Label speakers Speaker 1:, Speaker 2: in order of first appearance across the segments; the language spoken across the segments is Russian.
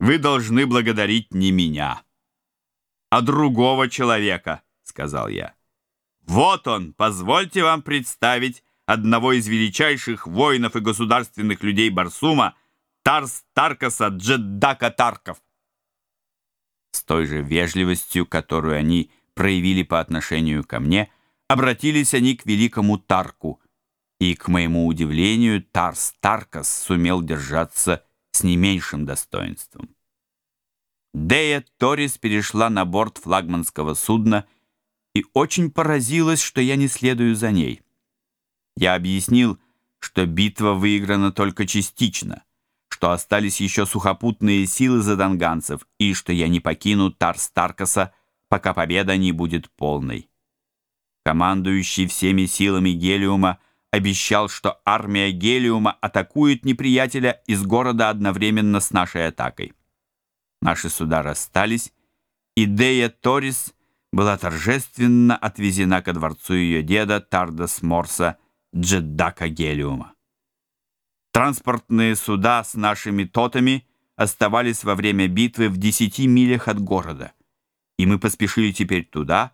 Speaker 1: Вы должны благодарить не меня, а другого человека, сказал я. Вот он, позвольте вам представить одного из величайших воинов и государственных людей Барсума, Тарс Таркаса Джеддака Тарков. С той же вежливостью, которую они проявили по отношению ко мне, обратились они к великому Тарку, и, к моему удивлению, Тарс Таркас сумел держаться с не меньшим достоинством. Дея Торис перешла на борт флагманского судна и очень поразилась, что я не следую за ней. Я объяснил, что битва выиграна только частично, что остались еще сухопутные силы за Донганцев и что я не покину Тарстаркаса, пока победа не будет полной. Командующий всеми силами Гелиума – обещал, что армия Гелиума атакует неприятеля из города одновременно с нашей атакой. Наши суда расстались, и Дея Торис была торжественно отвезена ко дворцу ее деда Тардас Морса Джеддака Гелиума. Транспортные суда с нашими тотами оставались во время битвы в 10 милях от города, и мы поспешили теперь туда,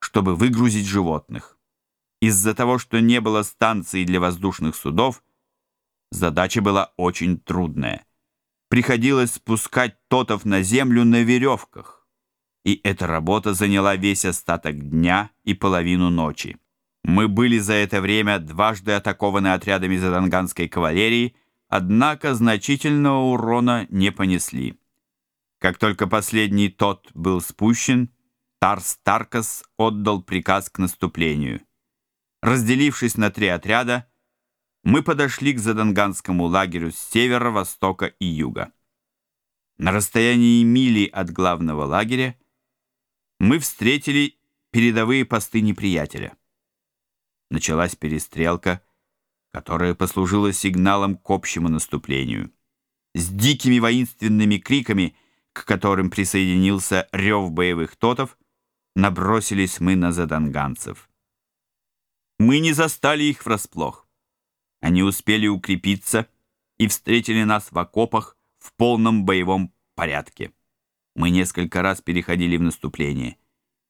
Speaker 1: чтобы выгрузить животных. Из-за того, что не было станции для воздушных судов, задача была очень трудная. Приходилось спускать тотов на землю на веревках. И эта работа заняла весь остаток дня и половину ночи. Мы были за это время дважды атакованы отрядами заданганской кавалерии, однако значительного урона не понесли. Как только последний тот был спущен, Тарс Таркас отдал приказ к наступлению. Разделившись на три отряда, мы подошли к Заданганскому лагерю с севера, востока и юга. На расстоянии мили от главного лагеря мы встретили передовые посты неприятеля. Началась перестрелка, которая послужила сигналом к общему наступлению. С дикими воинственными криками, к которым присоединился рев боевых тотов, набросились мы на заданганцев. Мы не застали их врасплох. Они успели укрепиться и встретили нас в окопах в полном боевом порядке. Мы несколько раз переходили в наступление,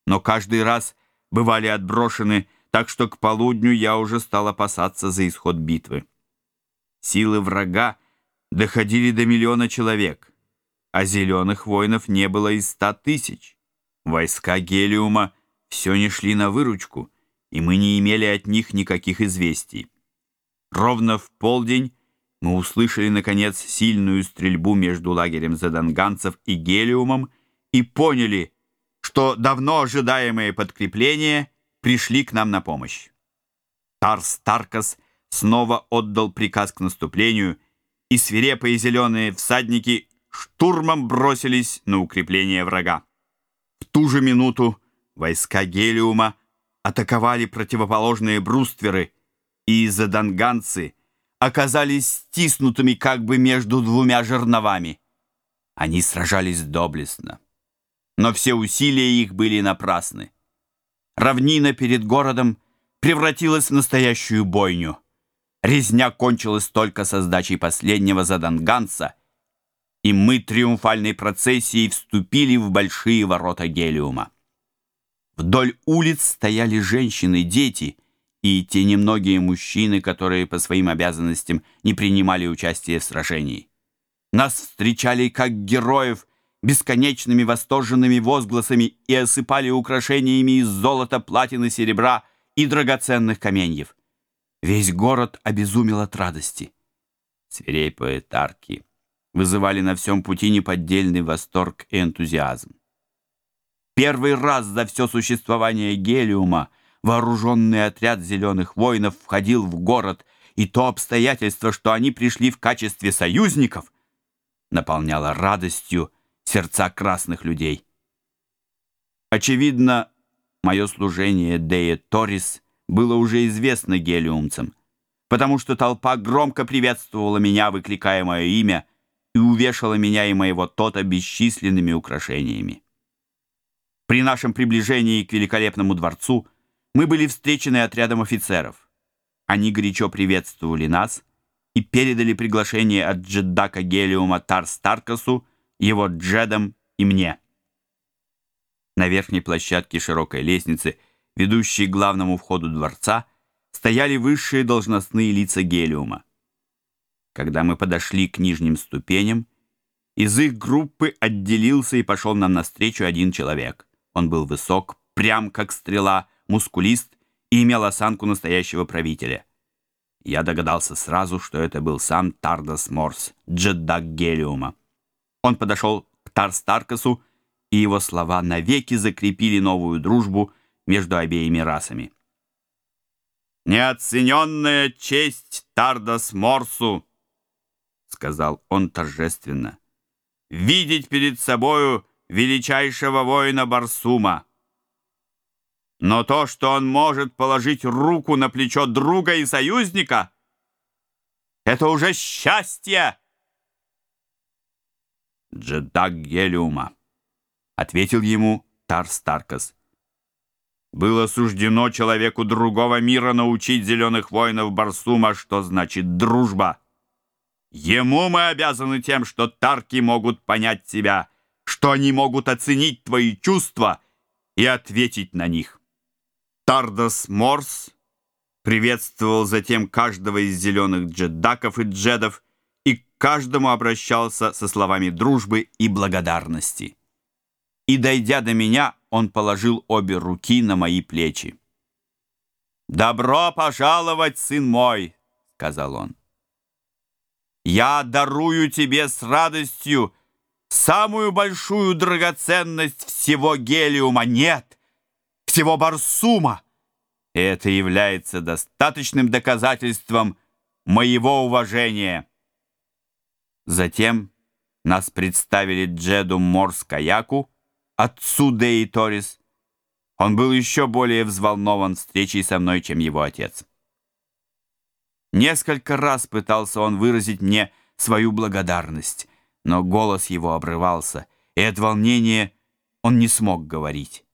Speaker 1: но каждый раз бывали отброшены, так что к полудню я уже стал опасаться за исход битвы. Силы врага доходили до миллиона человек, а зеленых воинов не было и ста тысяч. Войска Гелиума все не шли на выручку — и мы не имели от них никаких известий. Ровно в полдень мы услышали, наконец, сильную стрельбу между лагерем заданганцев и Гелиумом и поняли, что давно ожидаемые подкрепления пришли к нам на помощь. Тарс Таркас снова отдал приказ к наступлению, и свирепые зеленые всадники штурмом бросились на укрепление врага. В ту же минуту войска Гелиума атаковали противоположные брустверы и из-за оказались стиснутыми как бы между двумя жерновами. Они сражались доблестно, но все усилия их были напрасны. Равнина перед городом превратилась в настоящую бойню. Резня кончилась только со сдачей последнего заданганца, и мы триумфальной процессией вступили в большие ворота Гелиума. Вдоль улиц стояли женщины, дети и те немногие мужчины, которые по своим обязанностям не принимали участия в сражении. Нас встречали как героев бесконечными восторженными возгласами и осыпали украшениями из золота, платины, серебра и драгоценных каменьев. Весь город обезумел от радости. Свирепые тарки вызывали на всем пути неподдельный восторг и энтузиазм. Первый раз за все существование гелиума вооруженный отряд «Зеленых воинов» входил в город, и то обстоятельство, что они пришли в качестве союзников, наполняло радостью сердца красных людей. Очевидно, мое служение Дея Торис было уже известно гелиумцам, потому что толпа громко приветствовала меня, выкликая мое имя, и увешала меня и моего Тота бесчисленными украшениями при нашем приближении к великолепному дворцу мы были встречены отрядом офицеров. Они горячо приветствовали нас и передали приглашение от джеддака Гелиума Тарстаркасу, его джедам и мне. На верхней площадке широкой лестницы, ведущей к главному входу дворца, стояли высшие должностные лица Гелиума. Когда мы подошли к нижним ступеням, из их группы отделился и пошел нам навстречу один человек. Он был высок, прям как стрела, мускулист и имел осанку настоящего правителя. Я догадался сразу, что это был сам Тардас Морс, джеддак Гелиума. Он подошел к Тарстаркасу, и его слова навеки закрепили новую дружбу между обеими расами. «Неоцененная честь Тардас Морсу!» — сказал он торжественно. «Видеть перед собою величайшего воина Барсума. Но то, что он может положить руку на плечо друга и союзника, это уже счастье. Джедак Гелиума, ответил ему Тар Старкас. Было суждено человеку другого мира научить зеленых воинов Барсума, что значит дружба. Ему мы обязаны тем, что тарки могут понять себя что они могут оценить твои чувства и ответить на них. Тардос Морс приветствовал затем каждого из зеленых джеддаков и джедов и к каждому обращался со словами дружбы и благодарности. И, дойдя до меня, он положил обе руки на мои плечи. «Добро пожаловать, сын мой!» — сказал он. «Я дарую тебе с радостью самую большую драгоценность всего гелиума нет, всего барсума. И это является достаточным доказательством моего уважения. Затем нас представили Джеду Морс-Каяку, отцу Деи Торис. Он был еще более взволнован встречей со мной, чем его отец. Несколько раз пытался он выразить мне свою благодарность, но голос его обрывался, и от волнения он не смог говорить.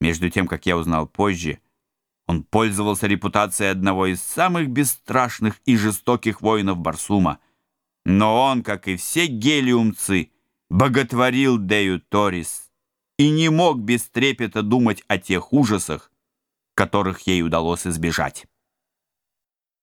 Speaker 1: Между тем, как я узнал позже, он пользовался репутацией одного из самых бесстрашных и жестоких воинов Барсума. Но он, как и все гелиумцы, боготворил Дею Торис и не мог без трепета думать о тех ужасах, которых ей удалось избежать.